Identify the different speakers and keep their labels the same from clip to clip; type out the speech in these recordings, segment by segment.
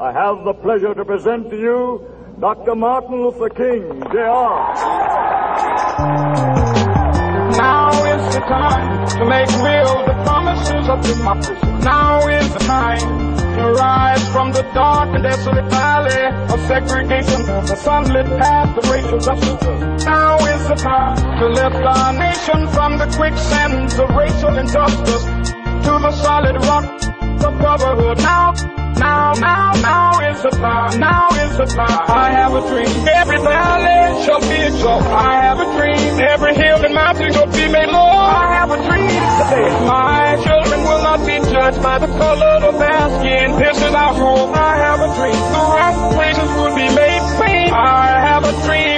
Speaker 1: I have the pleasure to present to you Dr. Martin Luther King, Jr.
Speaker 2: Now is the time to make real the promises of democracy. Now is the time to rise from the dark and desolate valley of segregation, the sunlit path of racial justice. Now is the time to lift our nation from the quicksands of racial injustice to the solid rock of brotherhood. Now, now, now is. Now is the time. I have a dream. Every valley shall be exalted. I have a dream. Every hill and mountain shall be made low. I have a dream today. My children will not be judged by the color of their skin. This is our hope. I have a dream. The rough places will be made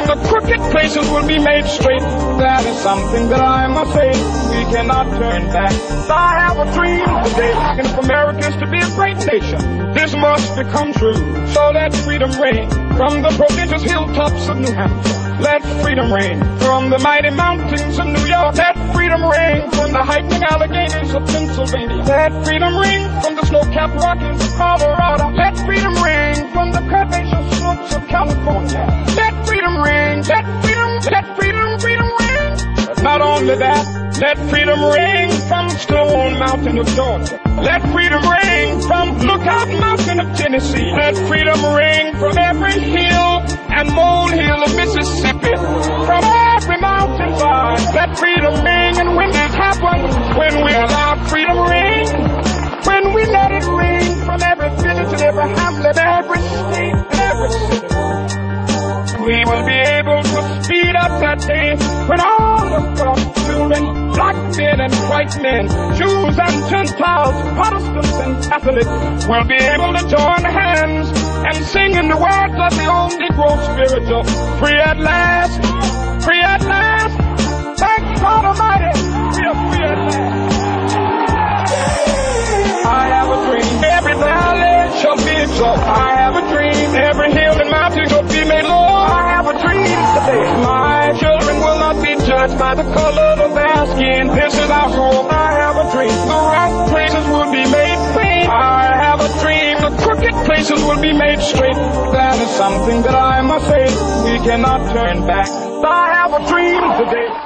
Speaker 2: The crooked places will be made straight. That is something that I must say. We cannot turn back. I have a dream today. And if America is to be a great nation, this must become true. So let freedom reign from the prodigious hilltops of New Hampshire. Let freedom reign from the mighty mountains of New York. Let freedom reign from the hiking Alleghenies of Pennsylvania. Let freedom reign from the snow-capped Rockies of Colorado. Let freedom reign from the curvaceous slopes of California. Let freedom. Let freedom, freedom. But not only that, let freedom reign from Stone Mountain of Georgia. Let freedom reign from Lookout Mountain of Tennessee. Let freedom ring from every hill and molehill of Mississippi. From every mountain side. Let freedom ring and when We will be able to speed up that day when all God's children, black men and white men, Jews and Gentiles, Protestants and Catholics, will be able to join hands and sing in the words of the old Negro spiritual. Free at last, free at last, thank God Almighty, we are free at last. I have a dream, every valley shall be exalted. I have a dream, every hill and mountain by the color of their skin. This is our hope. I have a dream. The rough places will be made plain. I have a dream. The crooked places will be made straight. That is something that I must say. We cannot turn back. I have a dream today.